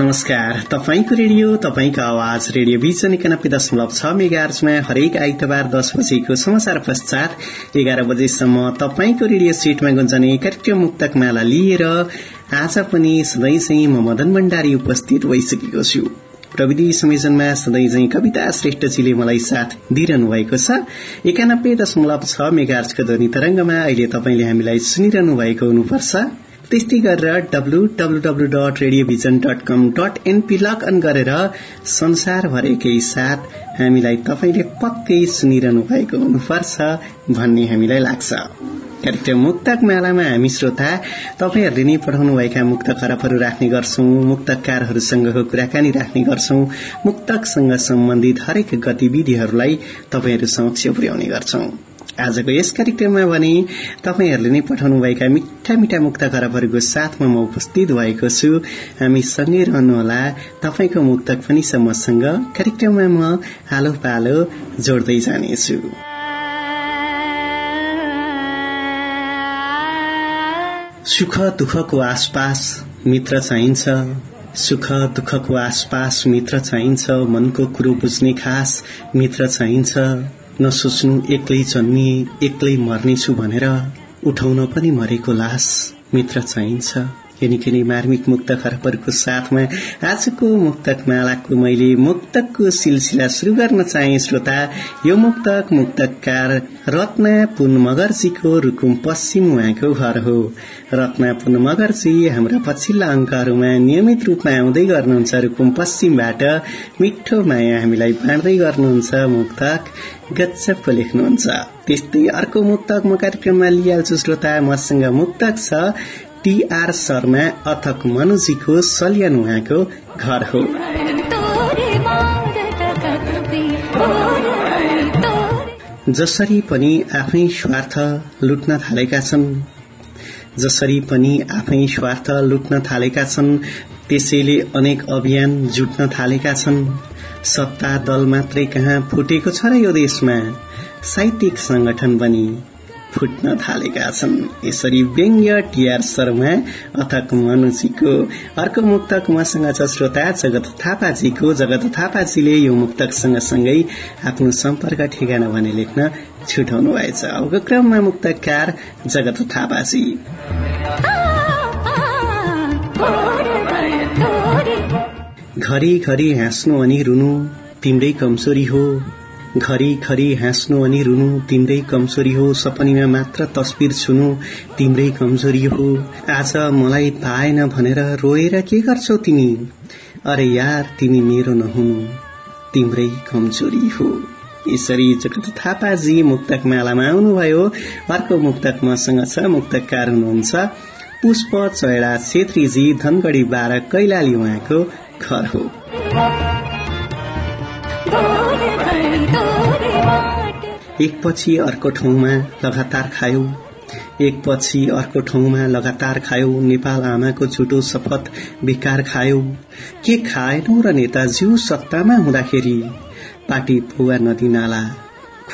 नमस्कार। तपाईँको रेडियो तपाईँको आवाज रेडियो भिजन एकानब्बे दशमलव छ मेगार्चमा हरेक आइतबार दस बजेको समाचार पश्चात एघार बजेसम्म तपाईँको रेडियो सेटमा गुन्जने कार्यक्रम मुक्तक माला लिएर आज पनि सधैँ चाहिँ म मदन भण्डारी उपस्थित भइसकेको छु। प्रविधि संयोजनमा सधैँ चाहिँ कविता श्रेष्ठजीले मलाई साथ दिइरहनु भएको छ। एकानब्बे दशमलव छ मेगार्चको ध्वनि तरंगमा अहिले तपाईँले हामीलाई सुनिरहनु भएको हुनुपर्छ। त्यस्तै गरेर W W W dot radio vision dot com dot NP log on गरेर संसारभरिकै साथ हामीलाई तपाईँले पक्कै सुनिरहनु भएको हुनुपर्छ भन्ने हामीलाई लाग्छ कार्यक्रम मुक्तक मालामा हामी श्रोता तपाईँहरूले नै पठाउनुभएका मुक्त खराबहरू राख्ने गर्छौं मुक्तकारहरूसँगको कुराकानी राख्ने गर्छौं मुक्तकसँग सम्बन्धित हरेक गतिविधिहरूलाई तपाईँहरू समक्ष पुर्याउने गर्छौं आजको यस कार्यक्रममा भने तपाईँहरूले नै पठाउनुभएका मिठा मिठा मुक्त खराबहरूको साथमा म उपस्थित भएको छु। हामी सँगै रहनुहोला। तपाईँको मुक्तक पनि मसँग कार्यक्रममा म हालो पालो जोड्दै जानेछु। सुख दुःखको आसपास मित्र चाहिन्छ। सुख दुःखको आसपास मित्र चाहिन्छ। मनको कुरो बुझ्ने खास मित्र चाहिन्छ। नसोच्नु एक्लै जन्मिए एक्लै मर्नेछु भनेर उठाउन पनि मरेको लास मित्र चाहिन्छ। यो निकै नै मार्मिक मुक्त खरबहरूको साथमा आजको मुक्तक मालाको मैले मुक्तकको सिलसिला शुरू गर्न चाहे श्रोता यो मुक्तक मुक्तकार रत्ना पुन मगर्जीको रुकुम पश्चिम उहाँको घर हो। रत्ना पुन मगर्जी हाम्रा पछिल्ला अंकहरूमा नियमित रूपमा आउँदै गर्नुहुन्छ रुकुम पश्चिमबाट। मिठो माया हामीलाई बाँड्दै गर्नुहुन्छ मुक्तक। गजबको लेख्नुहुन्छ। त्यस्तै अर्को मुक्तक म कार्यक्रममा लिइहाल्छु श्रोता मसँग मुक्तक छ टीआर शर्मा अथक मनुजीको सल्यान उहाँको घर हो। जसरी पनि आफै स्वार्थ लुट्न थालेका छन् जसरी पनि आफै स्वार्थ लुट्न थालेका छन् त्यसैले अनेक अभियान जुट्न थालेका छन्। सत्ता दल मात्रै कहाँ फुटेको छ र यो देशमा? साहित्यिक संगठन बनी। फुट्न थालेका छन्। यसरी व्यङ्ग्य टीआर शर्मा अथक मनुजीको अर्को मुक्तक मसँग छ श्रोता जगत थापाजीको। जगत थापाजीले यो मुक्तक सँगसँगै आफ्नो सम्पर्क ठेगाना भने लेख्न छुटाउनु भएछ। अबको क्रममा मुक्तकार जगत थापाजी। घरी घरी हाँस्नु अनि रुनु तिम्रै कमजोरी हो। घरी घरी हाँस्नु अनि रुनु तिम्रै कमजोरी हो सपनीमा मात्र तस्बिर छुनु तिम्रै कमजोरी हो। आज मलाई पाएन भनेर रोएर के गर्छौ तिमी? अरे यार तिमी मेरो नहुनु तिम्रै कमजोरी हो। यसरी जगत थापाजी मुक्तक मालामा आउनुभयो। अर्को मुक्तक मसँग छ मुक्तकार हुनुहुन्छ पुष्प चैडा छेत्रीजी धनगढ़ी बाह्र कैलाली उहाँको घर हो। एकपछि अर्को ठाउँमा लगातार खायो। एकपछि अर्को ठाउँमा लगातार खायो। नेपाल आमाको झुटो शपथ बेकार खायो। के खाएनौ र नेताज्यू सत्तामा हुँदाखेरि? पाटी पुवा नदी नाला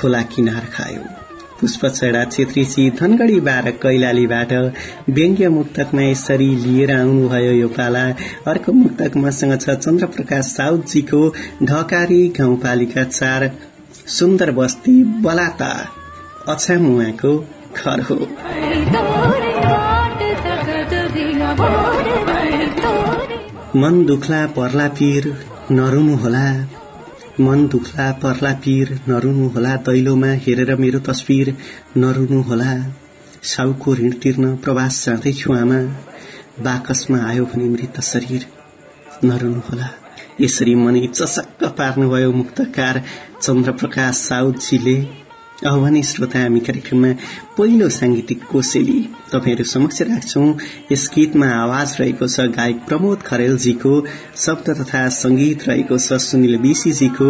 खोला किनार खायो। पुष्प चेडा छेत्रीसी धनगढ़ी बाह्र कैलालीबाट व्यङ्ग्य मुक्तकमा यसरी लिएर आउनुभयो यो पाला। अर्को मुक्तक मसँग छ चन्द्र प्रकाश साउदजीको ढकारी गाउँपालिका चार सुन्दर बस्ती बलाता अछाम उहाँको घर हो। मन दुख्ला पर्ला पीर नरुनु होला मन दुख्ला पर्ला पीर नरुनु होला दैलोमा हेरेर मेरो तस्विर नरुनु होला साउको ऋण तिर्न प्रवास जाँदैछु आमा। बाकसमा आयो भने मृत शरीर नरुनु होला। यसरी मनै चसक्क पार्नुभयो मुक्तकार चन्द्रप्रकाश साउदजीले भने श्रोता हामी कार्यक्रममा पहिलो सांगीतिक कोसेली। तपाईँहरू समक्ष राख्छौं। यस गीतमा आवाज रहेको छ गायक प्रमोद खरेलजीको शब्द तथा संगीत रहेको छ सुनिल बिसीजीको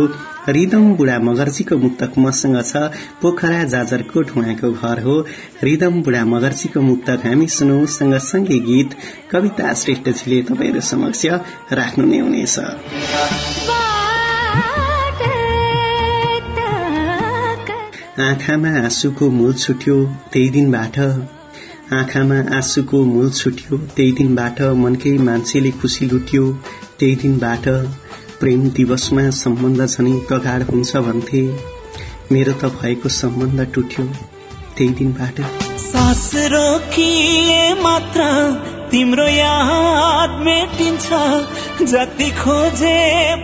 रिदम बुढा मगर्जीको मुक्तक मसँग छ पोखरा जाजरकोट उहाँको घर हो। रिदम बुढा मगर्जीको मुक्तक हामी सुनौ सँगसँगै गीत कविता श्रेष्ठजीले तपाईँहरू समक्ष राख्नु नै हुनेछ। आँखामा आँसुको मूल छुट्यो त्यही दिनबाट। आँखामा आँसुको मूल छुट्यो त्यही दिनबाट मनकै मान्छेले खुसी लुट्यो त्यही दिनबाट। प्रेम दिवसमा सम्बन्ध झनै प्रगाढ हुन्छ भन्थे। मेरो त भएको सम्बन्ध टुट्यो त्यही दिनबाट। सास रोकिए मात्र तिम्रो याद मेटिन्छ। जति खोजे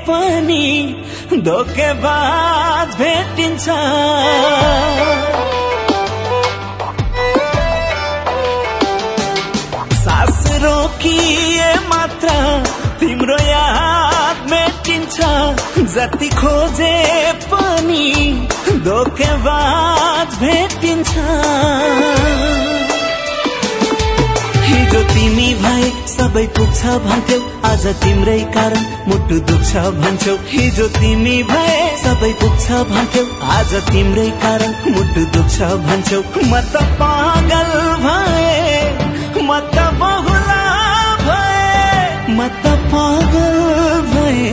पनि धोकेबाज भेटिन्छ। सास रोकिए मात्र तिम्रो याद मेटिन्छ। जति खोजे पनि धोकेबाज भेटिन्छ। हिजो तिमी भए सबै पुग्छ भन्थ्यौ। आज तिम्रै कारण मुटु दुख्छ भन्छौ हिजो तिमी भए सबै पुग्छ भन्थ्यौ। आज तिम्रै कारण मुटु दुख्छ भन्छौ म त पागल भए म त बहुला भए म त पागल भए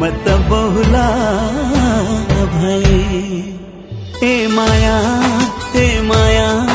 म त बहुला भए। ए माया ए माया।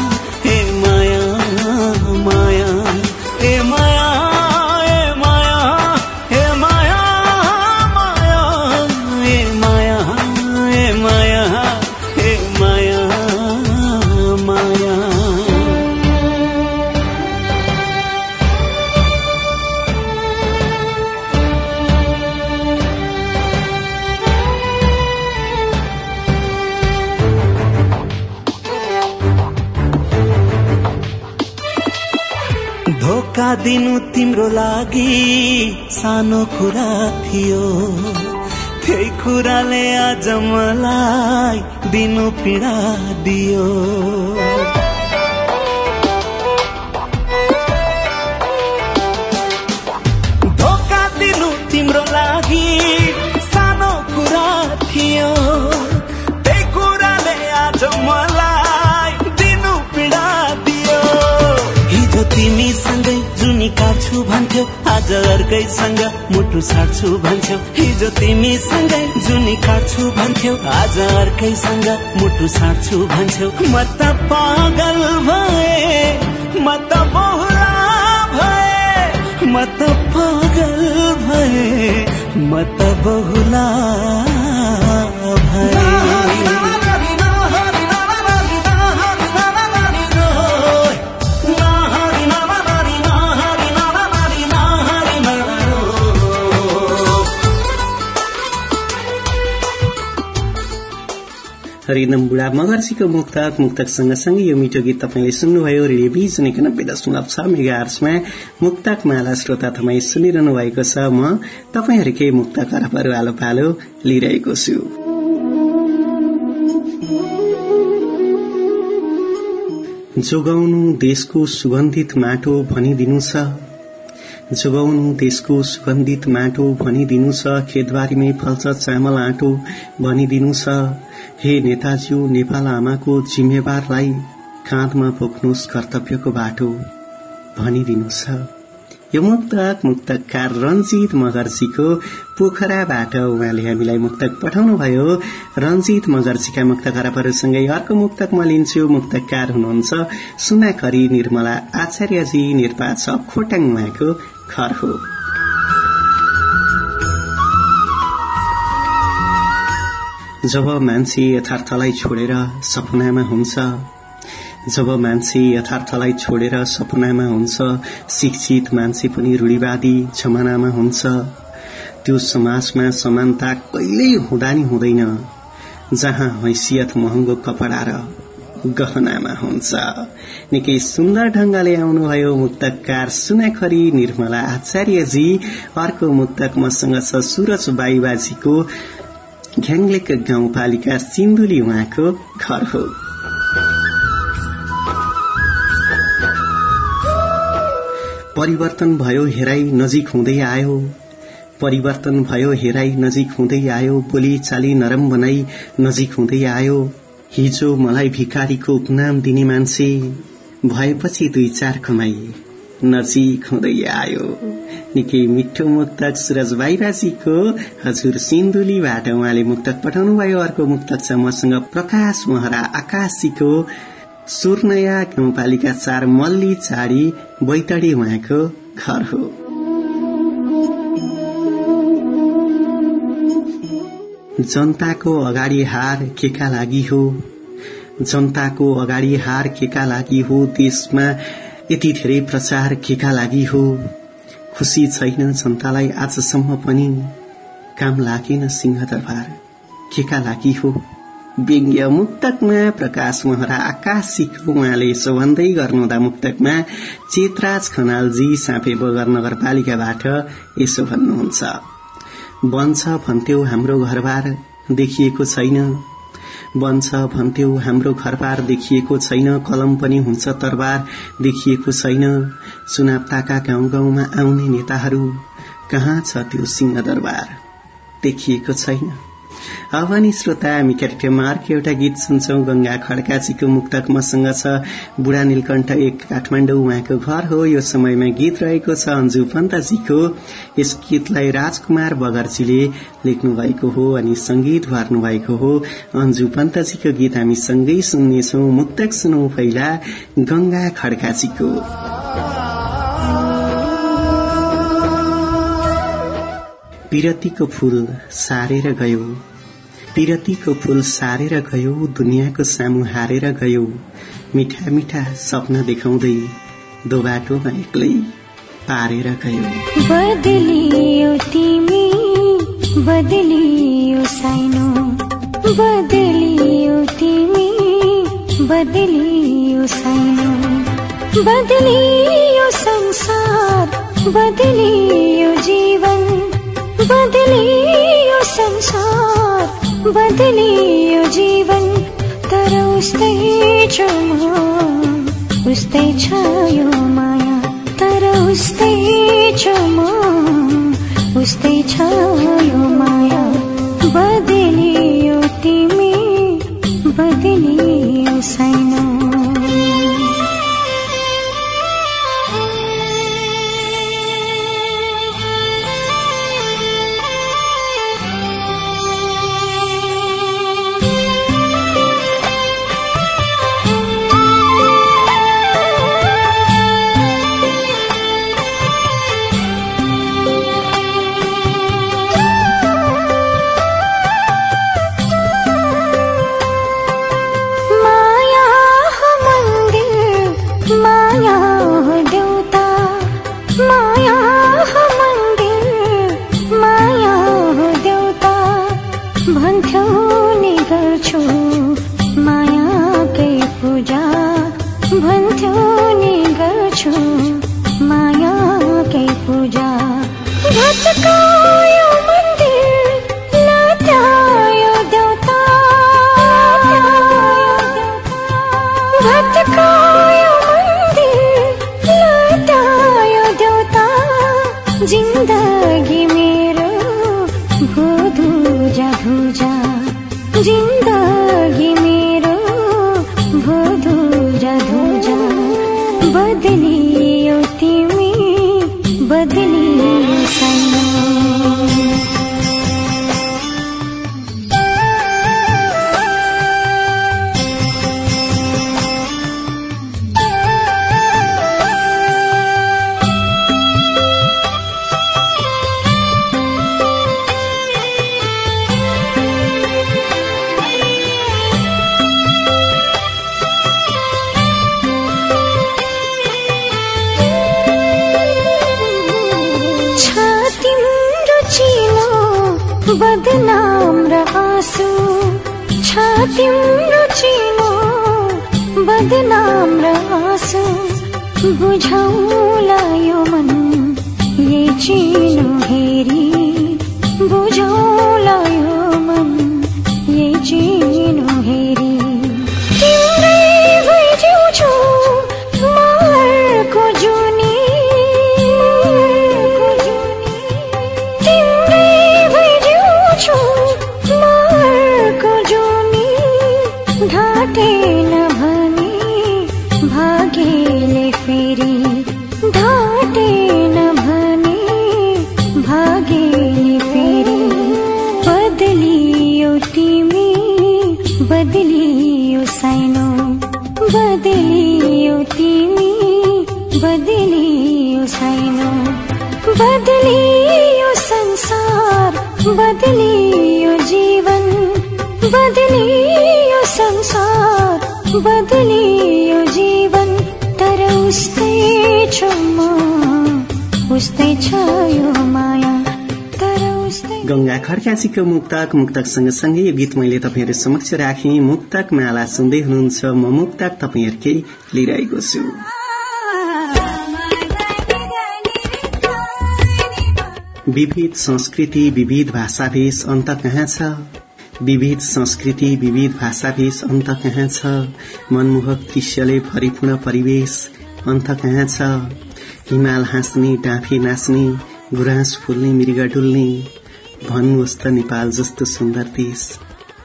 दिनु तिम्रो लागि सानो कुरा थियो। त्यही कुराले आज मलाई दिनु पीडा दियो। धोका दिनु तिम्रो लागि सानो कुरा थियो। भन्थ्यौ आज अर्कैसँग मुटु साट्छु भन्थ्यौ। हिजो तिमीसँगै जुनी काट्छु भन्थ्यौ। आज अर्कैसँग मुटु साट्छु भन्थ्यौ। म त पागल भए म त बहुला भए म त पागल भए म त बहुला हरिदम बुढा मगर्सीको मुक्तक मुक्तक सँगसँगै यो मिठो गीत तपाईँले सुन्नुभयो। रेडियो भिजन एकानब्बे दशमलव छ मेगा आर्समा मुक्तक माला श्रोता तपाईँ सुनिरहनु भएको छ। म तपाईँहरूकै मुक्त करपहरू आलो पालो लिइरहेको छु। जोगाउनु देशको सुगन्धित माटो भनिदिनु छ। जोगाउनु देशको सुगन्धित माटो भनिदिनु छ खेतबारीमै फल्छ चामल आँटो भनिदिनु छ। हे नेताज्यू नेपाल आमाको जिम्मेवारलाई काँधमा बोक्नुहोस् कर्तव्यको बाटो भनिदिनु छ। यो मुक्तक मुक्तकार रञ्जित मगर्जीको पोखराबाट उहाँले हामीलाई मुक्तक पठाउनुभयो। रञ्जित मगर्जीका मुक्त खराबहरूसँगै अर्को मुक्तक म लिन्छु। मुक्तकार हुनुहुन्छ सुनाखरी निर्मला आचार्यजी निर्पा छ खोटाङ उहाँको घर हो जब मान्छे यथार्थलाई छोडेर सपनामा हुन्छ जब मान्छे यथार्थलाई छोडेर सपनामा हुन्छ शिक्षित मान्छे पनि रूढिवादी जमानामा हुन्छ त्यो समाजमा समानता कहिल्यै हुँदा नि हुँदैन जहाँ हैसियत महँगो कपडा र गहनामा हुन्छ। निकै सुन्दर ढंगले आउनुभयो मुक्तकार सुनाखरी निर्मला आचार्यजी। अर्को मुक्तक मसँग छ सुरज बाईबाजीको घ्याङ्लेक गाउँपालिका सिन्धुली उहाँको घर हो। परिवर्तन भयो हेराई नजिक हुँदै आयो। परिवर्तन भयो हेराई नजिक हुँदै आयो। बोली चाली नरम बनाई नजिक हुँदै आयो। हिजो मलाई भिकारीको उपनाम दिने मान्छे भएपछि दुई चार कमाई नजिक हुँदै आयो। निकै मिठो मुक्तक सुरज बाइराजीको हजुर सिन्धुलीबाट उहाँले मुक्तक पठाउनु भयो अर्को मुक्तक छ मसँग प्रकाश महरा आकाशीको सुर्नया गाउँपालिका चार मल्ली चाडी बैतडी उहाँको घर हो। जनताको अगाडि हार केका लागि हो? जनताको अगाडि हार केका लागि हो? देशमा यति धेरै प्रचार केका लागि हो? खुसी छैन जनतालाई आजसम्म पनि। काम लागेन सिंहदरबार। केका लागि हो? व्यङ्ग्य मुक्तकमा प्रकाश महरा आकाशिक उहाँले यसो भन्दै गर्नुहुँदा मुक्तकमा चेतराज खनालजी साँपे बगर नगरपालिकाबाट यसो भन्नुहुन्छ। बन्छ भन्थ्यौ हाम्रो घरबार देखिएको छैन। बन्छ भन्थ्यौ हाम्रो घरबार देखिएको छैन। कलम पनि हुन्छ तरबार देखिएको छैन। चुनाव ताका गाउँ गाउँमा आउने नेताहरू कहाँ छ त्यो सिंहदरबार? देखिएको छैन। अब श्रोता हामी कार्यक्रममा अर्को एउटा गीत सुन्छौं। गंगा खड्काजीको मुक्तक मसँग छ। बुढा नीलकण्ठ एक काठमाडौँ उहाँको घर हो। यो समयमा गीत रहेको छ अन्जु पन्तजीको यस गीतलाई राजकुमार बगर्जीले लेख्नु भएको हो अनि संगीत भर्नु भएको हो। अन्जु पन्तजीको गीत हामी सँगै सुन्नेछौ। मुक्तक सुनौ पहिला गंगा खड्काजीको। पिरतीको फूल सारेर गयो। पिरतीको फूल सारेर गयो दुनियाँको सामु हारेर गयो। मिठा मिठा सपना देखाउँदै दो बाटोमा एक्लै पारेर गयो। बदलियो तिमी बदलियो साइनो। बदलियो तिमी बदलियो साइनो। बदलियो संसार बदलियो जीवन। बदलियो संसार बदलियो जीवन तर उस्तै छ उस्तै छ यो माया तर उस्तै छ उस्तै छ यो माया बदलियो तिमी बदलियो साइनो बुझाउला यो बदलियो संसार बदलियो जीवन तर उस्तै छु उस्तै छ यो माया गंगा खड्काजीको मुक्तक मुक्तक सँगसँगै यो गीत मैले तपाईँहरू समक्ष राखेँ। मुक्तक माला सुन्दै हुनुहुन्छ म मुक्तक तपाईँहरूकै लिइरहेको छु। विविध संस्कृति विविध भाषाभेष अन्त कहाँ छ? विविध संस्कृति विविध भाषाभेष अन्त कहाँ छ? मनमोहक दृश्यले भरिपूर्ण परिवेश अन्त कहाँ छ? हिमाल हाँस्ने डाँफे नाच्ने गुराँस फुल्ने मृग डुल्ने भन्नुहोस् त नेपाल जस्तो सुन्दर देश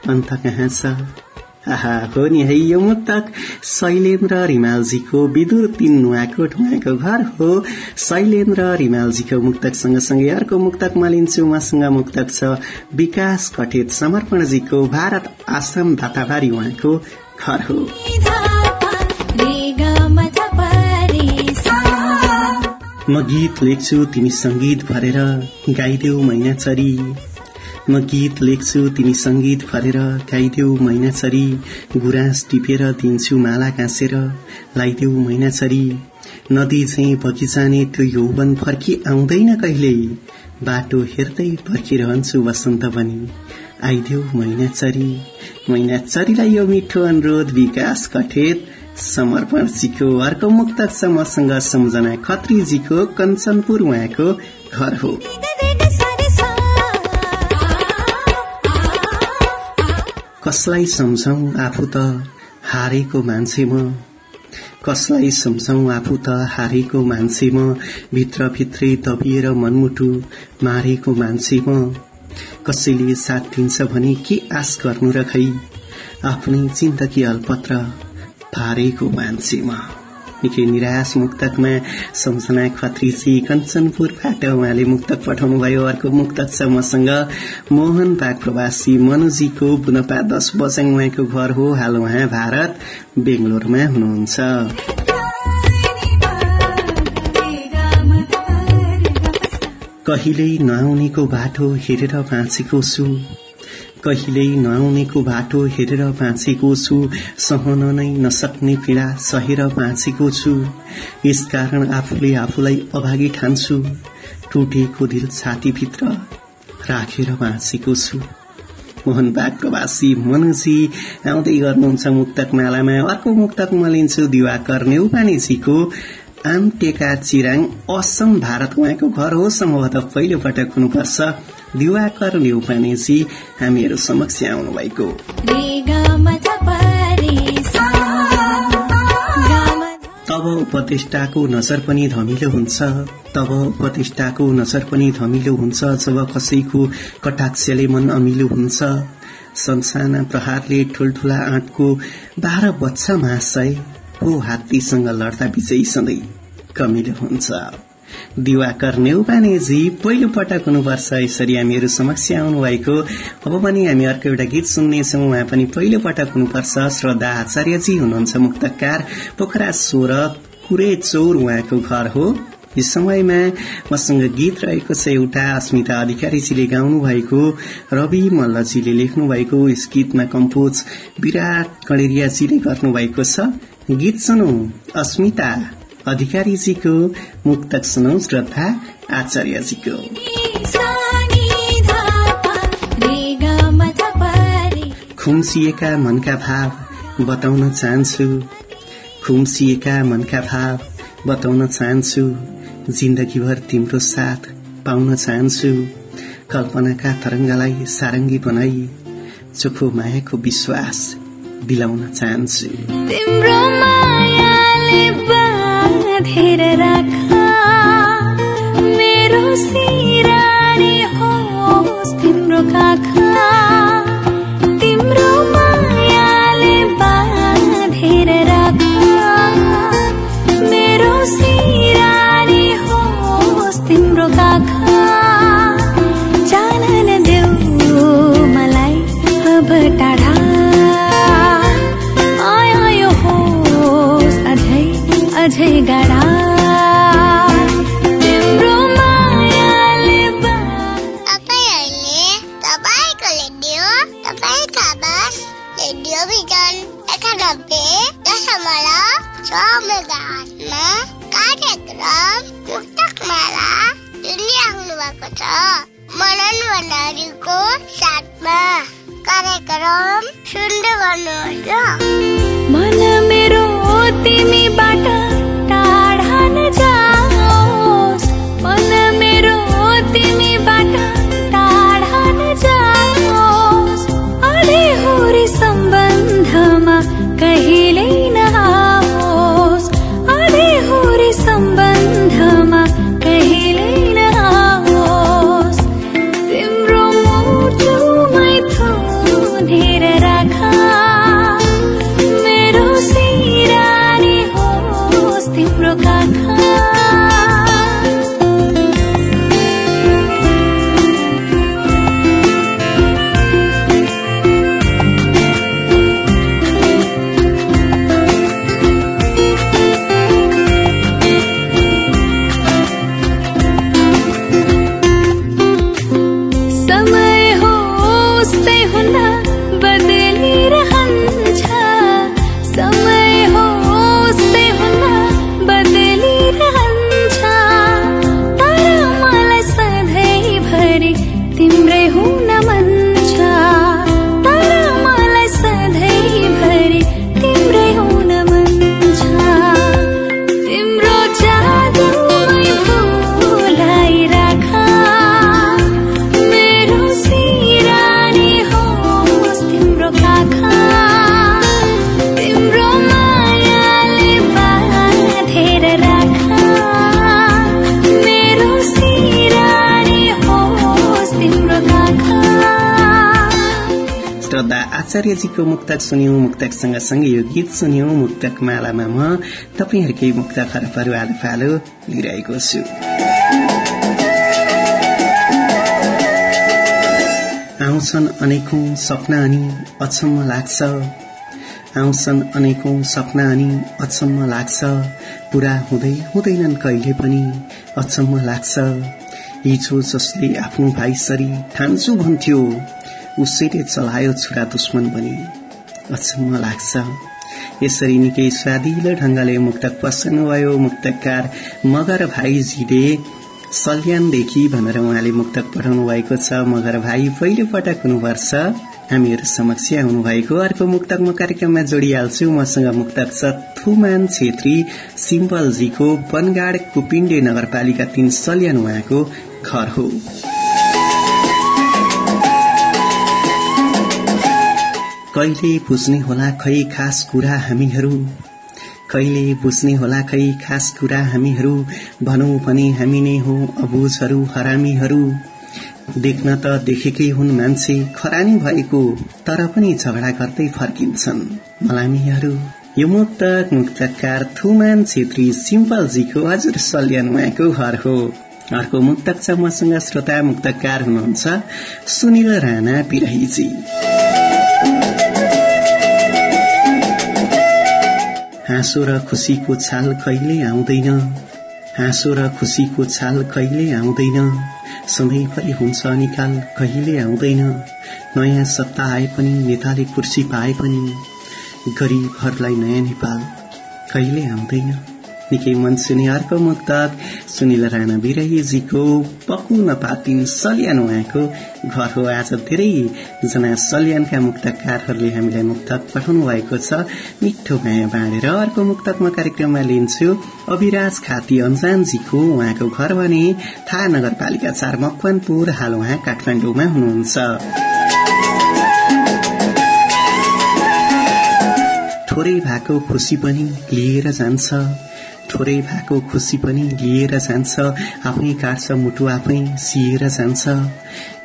अन्त कहाँ छ? हो नि है यो मुक्तक शैलेन्द्र रिमालजीको विदुर तीन नुवाको ढुवाको घर हो। शैलेन्द्र रिमालजीको मुक्तक सँगसँगै अर्को मुक्तक म लिन्छु। उहाँसँग मुक्तक छ विकास कटेत समर्पणजीको भारत आश्रम दाताबारी उहाँको घर हो। म गीत लेख्छु तिमी संगीत भरेर गाइदेऊ मैनाचरी। म गीत लेख्छु तिमी संगीत भरेर गाइदेऊ मैनाचरी गुराँस टिपेर दिन्छु माला गाँसेर लाइदेऊ मैनाचरी नदी चाहिँ बगिजाने त्यो यौवन फर्की आउँदैन कहिल्यै बाटो हेर्दै पर्खिरहन्छु वसन्त बनी आइदेऊ मैनाचरी मैनाचरीलाई यो मिठो अनुरोध विकास कठेत समर्पणजीको अर्को मुक्तक छ मसँग सम्झना। खत्रीजीको कञ्चनपुर उहाँको घर हो। कसलाई सम्झौ आफू त हारेको मान्छे म? कसलाई सम्झौ आफू त हारेको मान्छे म? भित्रभित्रै दबिएर मनमुटु मारेको मान्छे म? कसैले साथ दिन्छ भने के आश गर्नु र खै? आफ्नै जिन्दगी अल्पत्र फारेको मान्छे निकै निराश मुक्तकमा सम्झना खत्रीजी कञ्चनपुरबाट उहाँले मुक्तक पठाउनु भयो अर्को मुक्तक छ मसँग मोहन बाग प्रवासी मनुजीको बुनपा दश बजाङ उहाँको घर हो। हाल उहाँ भारत बेंगलोरमा हुनुहुन्छ। कहिल्यै नआउनेको बाटो हेरेर बाँचेको छु। कहिल्यै नआउनेको बाटो हेरेर बाँचेको छु सहन नै नसक्ने पीड़ा सहेर बाँचेको छु। यसकारण आफूले आफूलाई अभागी ठान्छु टुटेको दिल छातीभित्र राखेर बाँचेको छु। मोहन बाग प्रवासी मनुजी आउँदै गर्नुहुन्छ मुक्तक मालामा। अर्को मुक्तक म लिन्छु दिवाकर नेउपानेजीको आमटेका चिराङ असम भारत। उहाँको घर हो सम्भवतः पहिलो पटक हुनुपर्छ। दिवाकर नेउपानेजी हामीहरू समक्ष आउनु भएको। तब उपदेष्टाको नजर पनि धमिलो हुन्छ। तब उपदेष्टाको नजर पनि धमिलो हुन्छ जब कसैको कटाक्षले मन अमिलो हुन्छ। संसाना प्रहारले ठूल्ठूला आँटको बाह्र बच्चा महाशय हो हात्तीसँग लड्दा विजयी सधैँ कमिलो हुन्छ। दिवाकर नेउपानेजी पहिलो पटक हुनुपर्छ। यसरी हामीहरू समक्ष आउनु भएको अब पनि हामी अर्को एउटा गीत सुन्नेछौँ। उहाँ पनि पहिलो पटक हुनुपर्छ। श्रद्धा आचार्यजी हुनुहुन्छ मुक्तकार। पोखरा सोह्र कुरे चौर उहाँको घर हो। यस समयमा मसँग गीत रहेको छ एउटा। अस्मिता अधिकारीजीले गाउनु भएको रवि मल्लजीले लेख्नु भएको यस गीतमा कम्पोज विराट कणेरियाजीले गर्नु भएको छ। गीत सुनौ। अस्मिता। अधिकारीजीको मुक्तक सुनौ श्रद्धा आचार्यजीको। खुम्सिएका मनका भाव बताउन चाहन्छु। खुम्सिएका मनका भाव बताउन चाहन्छु। जिन्दगीभर तिम्रो साथ पाउन चाहन्छु। कल्पनाका तरङ्गलाई सारङ्गी बनाई चोखो मायाको विश्वास दिलाउन चाहन्छु। रानी आचार्यजीको मुक्तक सुन्यौं मुक्तक सँगसँगै यो गीत सुन्यौं मुक्तक मालामा म तपाईँहरूकै मुक्त खरबहरू आलो फालो लिइरहेको छु। आउँछन् अनेकौं सपना अनि अचम्म लाग्छ। आउँछन् अनेकौं सपना अनि अचम्म लाग्छ। पूरा हुँदै हुँदैनन् कहिले पनि अचम्म लाग्छ। हिजो जसले आफ्नो भाइसरी ठान्छु भन्थ्यो। उसैले चलायो छुरा दुश्मन बनी। अचम्म लाग्छ। यसरी निकै स्वादिलो ढंगले मुक्तक पस्नुभयो मुक्तकार मगर भाइजीले सल्यानदेखि भनेर उहाँले मुक्तक पठाउनु भएको छ। मगर भाइ पहिलो पटक हुनुपर्छ। हामीहरू समक्ष आउनु भएको अर्को मुक्तक म कार्यक्रममा जोडिहाल्छु। मसँग मुक्तक छ थुमान छेत्री सिम्पलजीको बनगाड कुपिण्डे नगरपालिका तीन सल्यान उहाँको घर हो। कहिले बुझ्ने होला खै खास कुरा हामीहरू? कहिले बुझ्ने होला खै खास कुरा हामीहरू? भनौं भने हामी नै हो अबुझहरू हरामीहरू। देख्न त देखेकै हुन् मान्छे खरानी भएको तर पनि झगडा गर्दै फर्किन्छन्। मलामीहरू यो मुक्तक मुक्तकार थुमान छेत्री सिम्पलजीको हजुर सल्यान उहाँको घर हो। अर्को मुक्तक छ मसँग श्रोता मुक्तकार हुनुहुन्छ सुनिल राणा पिराहीजी। हाँसो र खुसीको छाल कहिले आउँदैन? हाँसो र खुसीको छाल कहिले आउँदैन? सधैँभरि हुन्छ निकाल कहिले आउँदैन? नयाँ सत्ता आए पनि नेताले कुर्सी पाए पनि गरीबहरूलाई नयाँ नेपाल कहिले आउँदैन? निकै मन अर्को मुक्तक सुनिल राणा बिरहीजीको पकुन पातिन सल्यान उहाँको घर हो आज धेरै। जना सल्यानका मुक्तकारहरूले हामीलाई मुक्तक पठाउनु भएको छ। मिठो माया बाँडेर अर्को मुक्तक म कार्यक्रममा लिन्छु। अविराज खाती अन्जानजीको उहाँको घर भने थाहा नगरपालिका चार मकवानपुर हाल उहाँ काठमाडौँमा हुनुहुन्छ। थोरै भएको खुसी पनि लिएर जान्छ। थोरै भएको खुसी पनि लिएर जान्छ आफै काट्छ मुटु आफै सिएर जान्छ।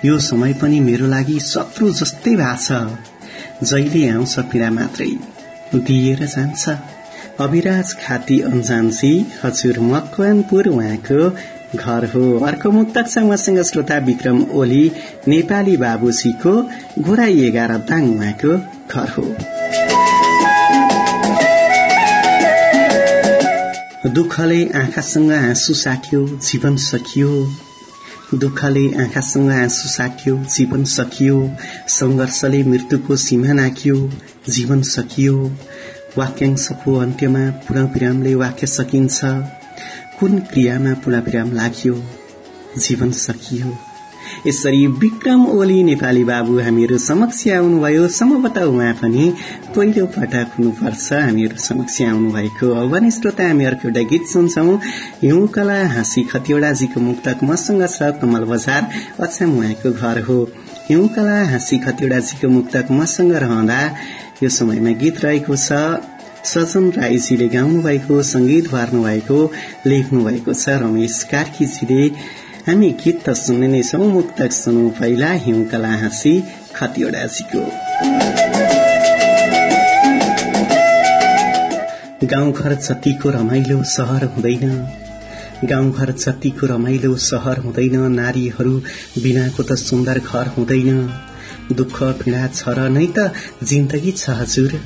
यो समय पनि मेरो लागि शत्रु जस्तै भएको छ। जहिले आउँछ पीड़ा मात्रै दिएर जान्छ। अविराज खाती अन्जानजी हजुर मकवानपुर उहाँको घर हो। अर्को मुक्तक छ मसँग श्रोता विक्रम ओली नेपाली बाबुजीको घोराई एघार दाङ उहाँको घर हो। दुःखले आँखासँग आँसु साट्यो जीवन सकियो। दुःखले आँखासँग आँसु साट्यो जीवन सकियो। संघर्षले मृत्युको सीमा नाक्यो जीवन सकियो। वाक्यांशको अन्त्यमा पुनः वाक्य सकिन्छ। कुन क्रियामा पुनः लाग्यो? जीवन सकियो। यसरी विक्रम ओली नेपाली बाबु हामीहरू समक्ष आउनुभयो। सम्भवतः उहाँ पनि पहिलो पटक हुनुपर्छ। हामीहरू समक्ष आउनुभएको हो भने श्रोता हामी अर्को एउटा गीत सुन्छौ। हिउँकला हाँसी खतिवड़ाजीको मुक्तक मसँग छ कमल बजार। अछाम उहाँको घर हो। हिउँकला हाँसी खतिवड़ाजीको मुक्तक मसँग रहँदा यो समयमा गीत रहेको छ। सजन राईजीले गाउनु भएको संगीत भर्नु भएको लेख्नु भएको छ। रमेश कार्कीजीले हामी गीत त छौ मुक्तक सुनौ। पहिला हिउँकला हाँसी खतिवड़ाजीको गाउँघर जतिको रमाइलो सहर हुँदैन गाउँघर जतिको रमाइलो सहर हुँदैन नारीहरू बिनाको त सुन्दर घर हुँदैन। दुःख पीड़ा छ र नै त जिन्दगी छ हजुर।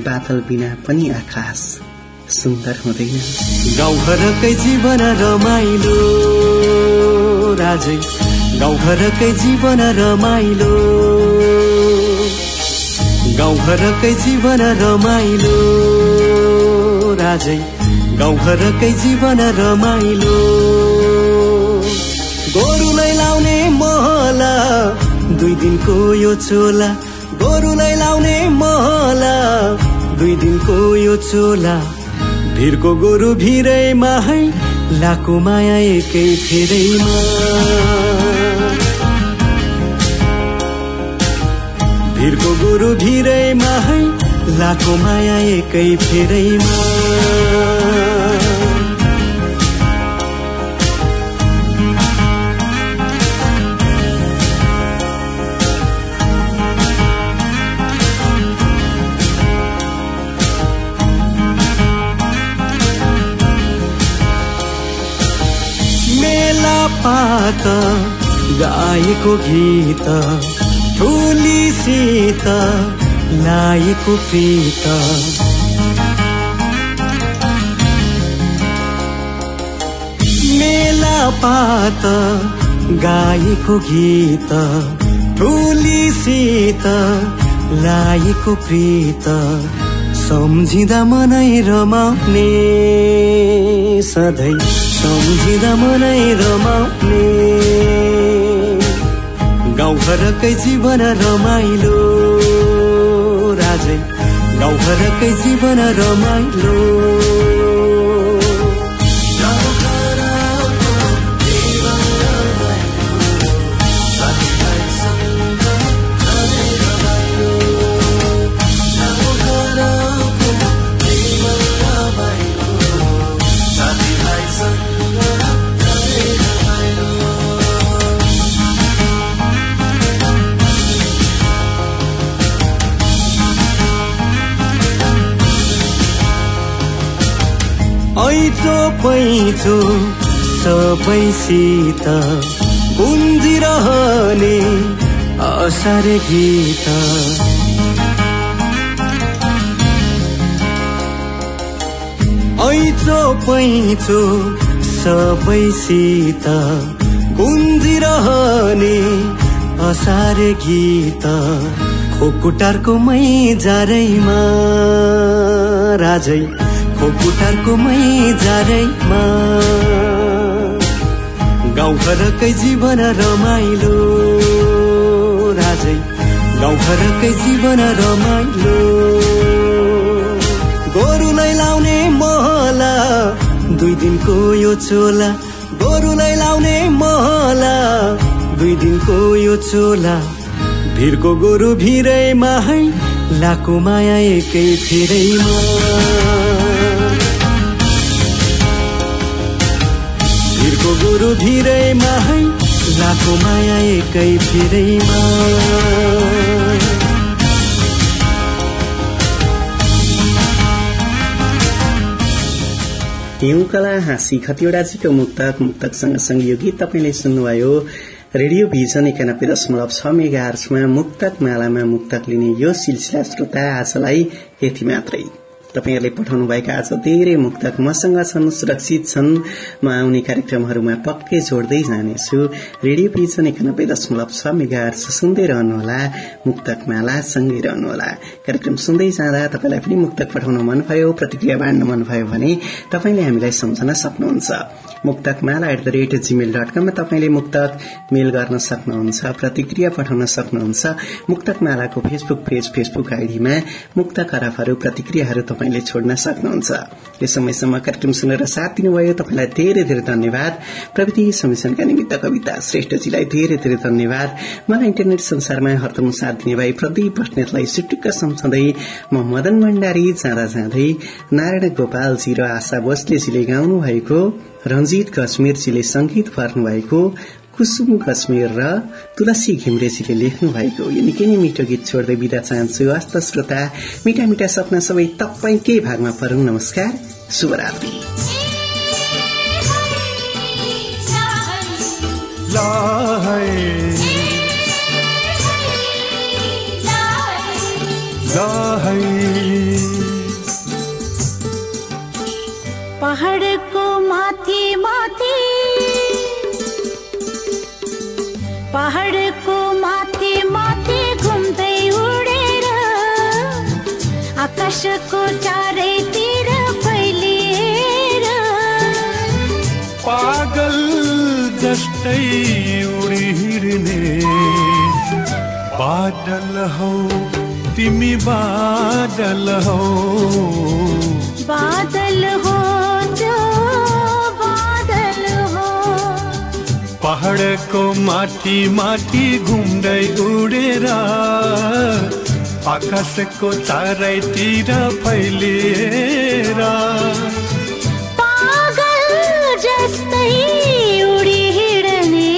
बादल बिना पनि आकाश। सुन्दर हुँदैन गाउँघरकै जीवन रमाइलो राजै गाउँघरकै जीवन रमाइलो गाउँघरकै जीवन रमाइलो राजै गाउँघरकै जीवन रमाइलो गोरुलाई लाउने महला दुई दिनको यो चोला। गोरुलाई लाउने महला दुई दिनको यो चोला। भिरको गोरु भिरैमा है लाको माया एकै फेरैमा। भिरको गोरु भिरैमा है लाको माया एकै फेरैमा। पात गाएको गीत ठुलीसित लाएको प्रीत। मेला पात गाएको गीत ठुलीसित लाएको प्रीत। सम्झिँदा मनै रमाउने सधैँ। सम्झिँदा मनै रमाउने गाउँघरकै जीवन रमाइलो। राजै गाउँघरकै जीवन रमाइलो। ऐचो पैचो सबैसित गुन्जिरहने असारे गीत। ऐचो पैचो सबैसित गुन्जिरहने असारे गीत। खोकुटारको मै जारैमा राजै। खोकुटारको मै जारैमा गाउँघरकै जीवन रमाइलो राजै। गाउँघरकै जीवन रमाइलो। गोरुलाई लाउने महला दुई दिनको यो चोला। गोरुलाई लाउने महला दुई दिनको यो चोला। भिरको गोरु भिरैमा है लाको माया एकै फेरैमा। भिरको गोरु भिरैमा है लाको माया एकै फेरैमा। हिउँकला हाँसी खतिवड़ाजीको मुक्तक मुक्तक सँगसँगै यो गीत तपाईँले सुन्नुभयो। रेडियो भिजन एकानब्बे दशमलव छ मेगा आर्समा मुक्तक मालामा मुक्तक लिने यो सिलसिला श्रोता आजलाई यति मात्रै। तपाईँहरूले पठाउनुभएका आज धेरै मुक्तक मसँग छन् सुरक्षित छन् म आउने कार्यक्रमहरूमा पक्कै जोड्दै जानेछु। रेडियो भिजन एकानब्बे दशमलव छ मेगा सुन्दै रहनुहोला मुक्तक माला सँगै रहनुहोला। कार्यक्रम सुन्दै जाँदा तपाईँलाई पनि मुक्तक पठाउन मनभयो प्रतिक्रिया बाँड्न मनभयो भने तपाईँले हामीलाई सम्झन सक्नुहुन्छ। Muktak Mala at the rate Gmail dot कममा तपाईँले मुक्तक मेल गर्न सक्नुहुन्छ प्रतिक्रिया पठाउन सक्नुहुन्छ मुक्तक मालाको फेसबुक पेज फेसबुक आइडीमा मुक्त खराबहरू प्रतिक्रियाहरू तपाईँले छोड्न सक्नुहुन्छ। यो समयसम्म कार्यक्रम सुनेर साथ दिनुभयो तपाईँलाई धेरै धेरै धन्यवाद। प्रविधि समिशनका निमित्त कविता श्रेष्ठजीलाई धेरै धेरै धन्यवाद। मलाई इन्टरनेट संसारमा हरदम साथ दिने भाइ प्रदीप बस्नेतलाई सुटुक्क सम्झँदै म मदन भण्डारी जाँदा जाँदै नारायण गोपालजी र आशा बोसलेजीले गाउनु भएको रंजीत कश्मीरजीले संगीत भर्नु भएको कुसुम कश्मीर र तुलसी घिम्रेजीले लेख्नु भएको यो निकै नै मिठो गीत छोड्दै बिदा चाहन्छु। हस्त श्रोता मिठा मिठा सपना सबै तपाईँकै भागमा परौं नमस्कार शुभरात्री। पहाडको माथि माथि। पहाडको माथि माथि घुम्दै उडेर आकाशको चारैतिर फैलिएर पागल जस्तै उडिहिँड्ने बादल हौ तिमी बादल हौ। बादल हो पहाडको माथि माथि घुम्दै उडेर आकाशको चारैतिर फैलिएर पागल जस्तै उडी हिँड्ने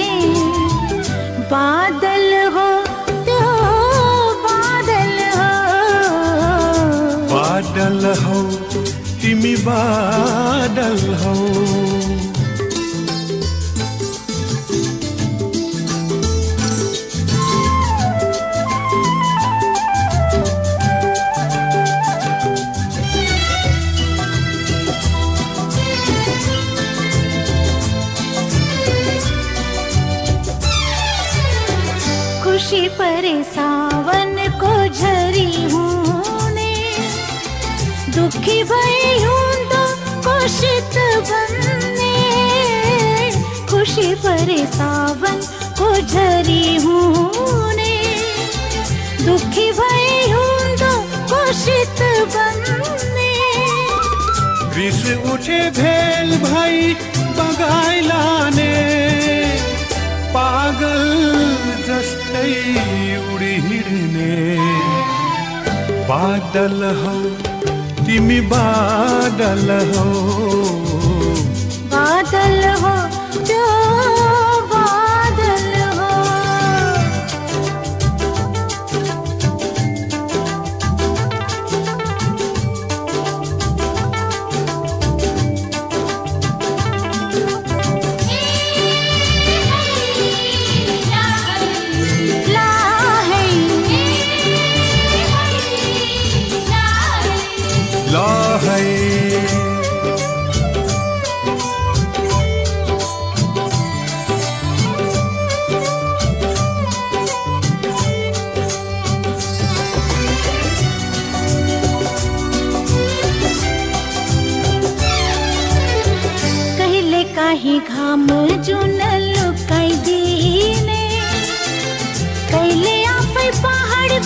बादल हो त्यो बादल हो। बादल हौ तिमी बादल खुशी परे सावन को झरी हुने। दुखी भई हुँदो कोशित बन्ने। रिस उठे भेल भाइ बगाई लाने। पागल जस्तै उडी हिँड्ने। बादल हौ तिमी बादल हौ। बादल हो जो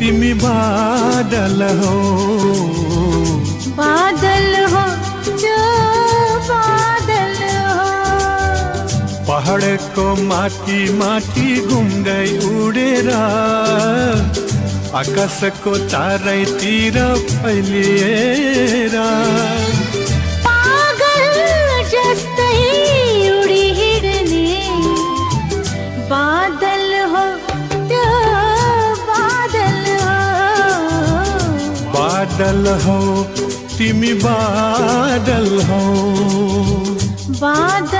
तिमी बादल हौ। बादल हो जो बादल हो। पहाडको माथि माथि घुम्दै उडेर आकाशको चारैतिर फैलिएर। बादल हौ तिमी बादल हौ। बादल